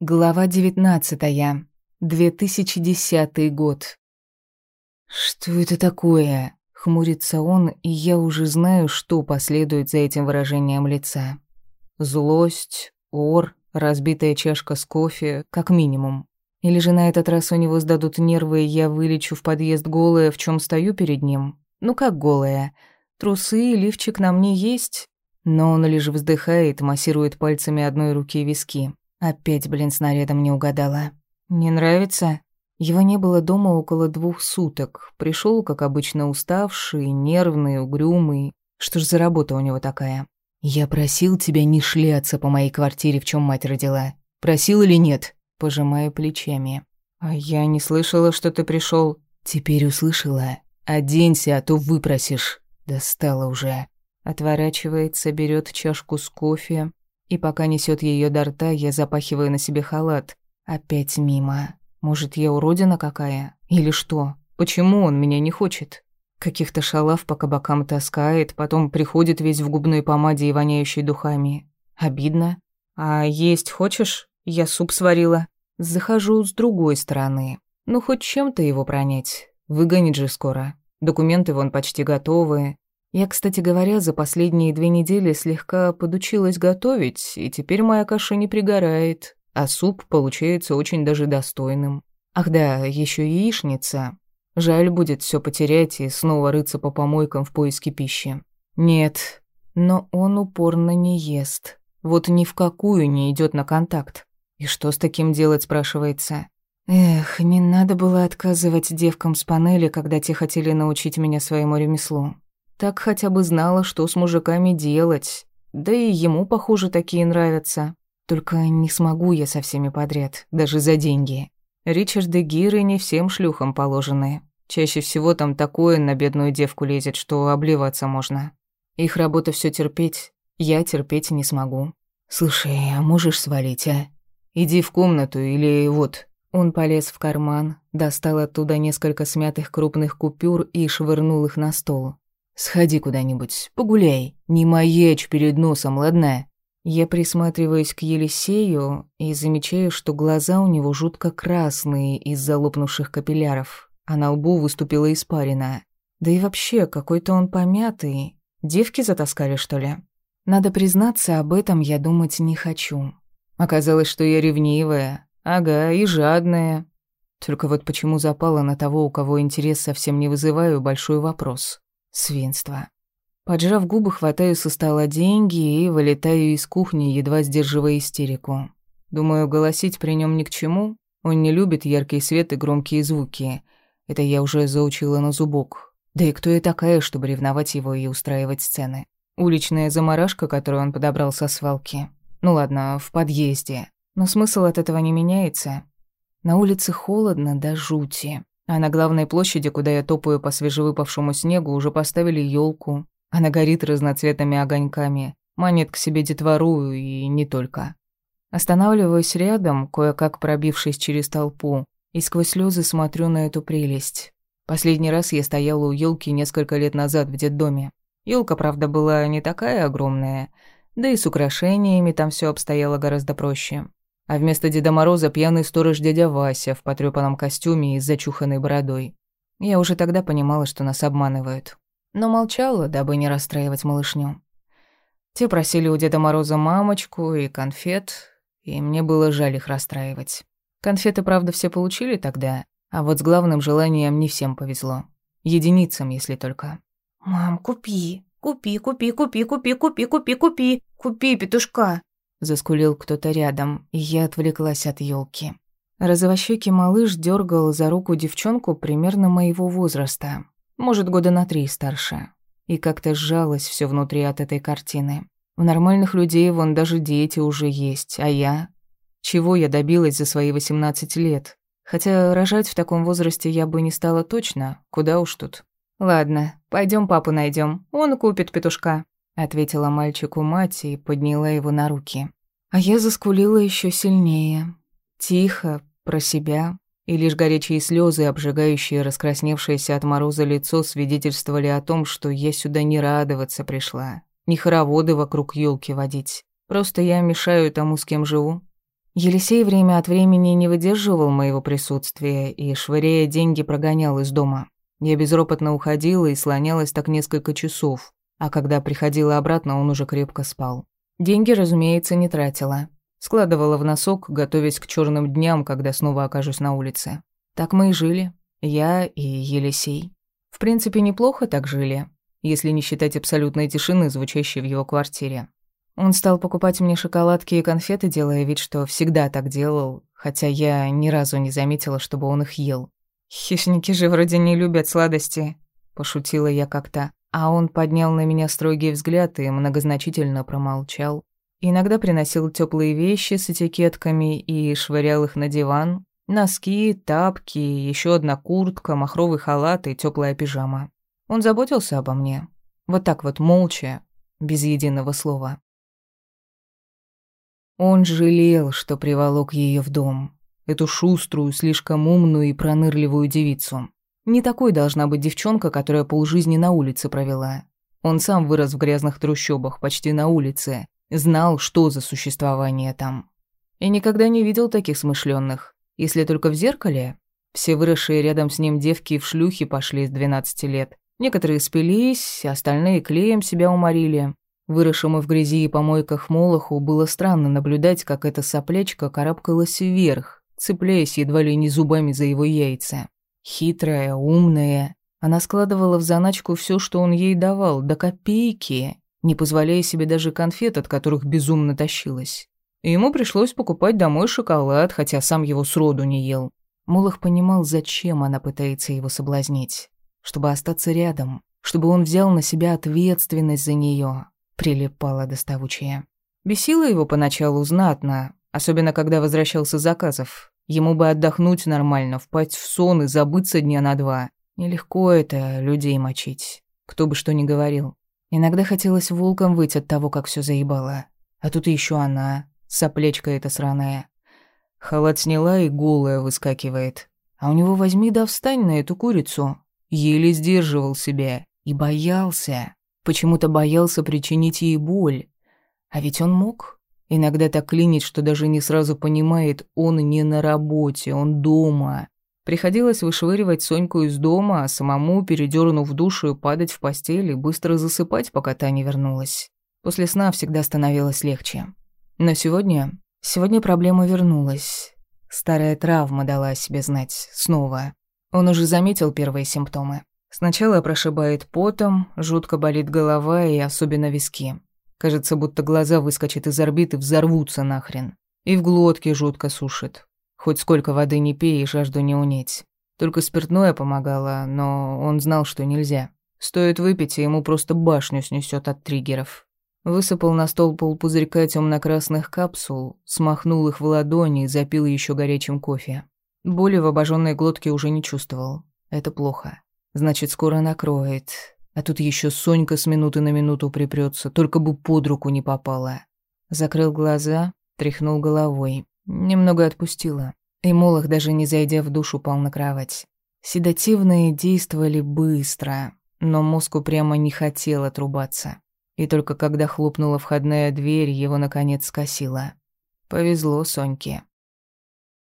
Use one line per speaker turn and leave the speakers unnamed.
Глава 19. 2010 год. Что это такое? Хмурится он, и я уже знаю, что последует за этим выражением лица. Злость, ор, разбитая чашка с кофе, как минимум. Или же на этот раз у него сдадут нервы, и я вылечу в подъезд голая, в чем стою перед ним. Ну как голая? Трусы и лифчик на мне есть, но он лишь вздыхает, массирует пальцами одной руки виски. Опять, блин, снарядом не угадала. Не нравится? Его не было дома около двух суток. Пришел, как обычно, уставший, нервный, угрюмый. Что ж за работа у него такая? Я просил тебя не шляться по моей квартире, в чем мать родила. Просил или нет? Пожимаю плечами. А я не слышала, что ты пришел. Теперь услышала. Оденься, а то выпросишь. Достала уже. Отворачивается, берет чашку с кофе, и пока несет ее до рта, я запахиваю на себе халат. Опять мимо. Может, я уродина какая? Или что? Почему он меня не хочет? Каких-то шалав по кабакам таскает, потом приходит весь в губной помаде и воняющей духами. Обидно. А есть хочешь? Я суп сварила. Захожу с другой стороны. Ну, хоть чем-то его пронять. Выгонит же скоро. Документы вон почти готовы. Я, кстати говоря, за последние две недели слегка подучилась готовить, и теперь моя каша не пригорает, а суп получается очень даже достойным. Ах да, еще яичница. Жаль будет все потерять и снова рыться по помойкам в поиске пищи. Нет, но он упорно не ест. Вот ни в какую не идет на контакт. И что с таким делать, спрашивается? Эх, не надо было отказывать девкам с панели, когда те хотели научить меня своему ремеслу. Так хотя бы знала, что с мужиками делать. Да и ему, похоже, такие нравятся. Только не смогу я со всеми подряд, даже за деньги. Ричард и Гиры не всем шлюхам положены. Чаще всего там такое на бедную девку лезет, что обливаться можно. Их работа все терпеть, я терпеть не смогу. Слушай, а можешь свалить, а? Иди в комнату или вот. Он полез в карман, достал оттуда несколько смятых крупных купюр и швырнул их на стол. Сходи куда-нибудь, погуляй, не маячь перед носом, ладно?» Я присматриваюсь к Елисею и замечаю, что глаза у него жутко красные из-за лопнувших капилляров, а на лбу выступила испарина. Да и вообще, какой-то он помятый. Девки затаскали, что ли? Надо признаться, об этом я думать не хочу. Оказалось, что я ревнивая, ага, и жадная. Только вот почему запала на того, у кого интерес совсем не вызываю, большой вопрос. Свинство. Поджав губы, хватаю со стола деньги и вылетаю из кухни, едва сдерживая истерику. Думаю, голосить при нем ни к чему. Он не любит яркий свет и громкие звуки. Это я уже заучила на зубок. Да и кто я такая, чтобы ревновать его и устраивать сцены? Уличная заморашка, которую он подобрал со свалки. Ну ладно, в подъезде. Но смысл от этого не меняется. На улице холодно до жути. А на главной площади, куда я топаю по свежевыпавшему снегу, уже поставили елку. Она горит разноцветными огоньками, манит к себе детвору и не только. Останавливаюсь рядом, кое-как пробившись через толпу, и сквозь слезы смотрю на эту прелесть. Последний раз я стояла у елки несколько лет назад в детдоме. Елка, правда, была не такая огромная, да и с украшениями там все обстояло гораздо проще а вместо Деда Мороза пьяный сторож дядя Вася в потрёпанном костюме и с зачуханной бородой. Я уже тогда понимала, что нас обманывают. Но молчала, дабы не расстраивать малышню. Те просили у Деда Мороза мамочку и конфет, и мне было жаль их расстраивать. Конфеты, правда, все получили тогда, а вот с главным желанием не всем повезло. Единицам, если только.
«Мам, купи, купи, купи, купи, купи, купи, купи, купи, купи петушка!»
Заскулил кто-то рядом, и я отвлеклась от елки. Розовощёкий малыш дергал за руку девчонку примерно моего возраста, может, года на три старше. И как-то сжалось все внутри от этой картины. У нормальных людей вон даже дети уже есть, а я? Чего я добилась за свои 18 лет? Хотя рожать в таком возрасте я бы не стала точно, куда уж тут. Ладно, пойдем папу найдем, он купит петушка ответила мальчику мать и подняла его на руки. А я заскулила еще сильнее. Тихо, про себя, и лишь горячие слезы, обжигающие раскрасневшееся от мороза лицо, свидетельствовали о том, что я сюда не радоваться пришла, не хороводы вокруг елки водить. Просто я мешаю тому, с кем живу. Елисей время от времени не выдерживал моего присутствия и, швыряя деньги, прогонял из дома. Я безропотно уходила и слонялась так несколько часов, а когда приходила обратно, он уже крепко спал. Деньги, разумеется, не тратила. Складывала в носок, готовясь к черным дням, когда снова окажусь на улице. Так мы и жили. Я и Елисей. В принципе, неплохо так жили, если не считать абсолютной тишины, звучащей в его квартире. Он стал покупать мне шоколадки и конфеты, делая вид, что всегда так делал, хотя я ни разу не заметила, чтобы он их ел. «Хищники же вроде не любят сладости», — пошутила я как-то. А он поднял на меня строгий взгляд и многозначительно промолчал. Иногда приносил теплые вещи с этикетками и швырял их на диван. Носки, тапки, еще одна куртка, махровый халат и теплая пижама. Он заботился обо мне. Вот так вот, молча, без единого слова. Он жалел, что приволок ее в дом. Эту шуструю, слишком умную и пронырливую девицу. Не такой должна быть девчонка, которая полжизни на улице провела. Он сам вырос в грязных трущобах, почти на улице. Знал, что за существование там. И никогда не видел таких смышленных. Если только в зеркале. Все выросшие рядом с ним девки в шлюхи пошли с 12 лет. Некоторые спились, остальные клеем себя уморили. Выросшему в грязи и помойках Молоху было странно наблюдать, как эта соплечка карабкалась вверх, цепляясь едва ли не зубами за его яйца. Хитрая, умная, она складывала в заначку все, что он ей давал, до копейки, не позволяя себе даже конфет, от которых безумно тащилась. И ему пришлось покупать домой шоколад, хотя сам его сроду не ел. Молох понимал, зачем она пытается его соблазнить. Чтобы остаться рядом, чтобы он взял на себя ответственность за нее прилипала доставучая. Бесило его поначалу знатно, особенно когда возвращался с заказов. Ему бы отдохнуть нормально, впасть в сон и забыться дня на два. Нелегко это людей мочить, кто бы что ни говорил. Иногда хотелось волком выйти от того, как все заебало. А тут еще она, соплечка эта сраная. Халат сняла и голая выскакивает. А у него возьми да встань на эту курицу. Еле сдерживал себя и боялся. Почему-то боялся причинить ей боль. А ведь он мог. Иногда так клинит, что даже не сразу понимает, он не на работе, он дома. Приходилось вышвыривать Соньку из дома, а самому, передернув душу, падать в постель и быстро засыпать, пока та не вернулась. После сна всегда становилось легче. Но сегодня... Сегодня проблема вернулась. Старая травма дала о себе знать. Снова. Он уже заметил первые симптомы. Сначала прошибает потом, жутко болит голова и особенно виски. Кажется, будто глаза выскочат из орбит и взорвутся нахрен. И в глотке жутко сушит. Хоть сколько воды не пей и жажду не унять. Только спиртное помогало, но он знал, что нельзя. Стоит выпить, и ему просто башню снесет от триггеров. Высыпал на стол полпузырька темно-красных капсул, смахнул их в ладони и запил еще горячим кофе. Боли в обожженной глотке уже не чувствовал. Это плохо. Значит, скоро накроет. А тут еще Сонька с минуты на минуту припрется, только бы под руку не попала. Закрыл глаза, тряхнул головой. Немного отпустила. И Молох, даже не зайдя в душ, упал на кровать. Седативные действовали быстро, но мозг прямо не хотел отрубаться. И только когда хлопнула входная дверь, его наконец скосило. Повезло Соньке.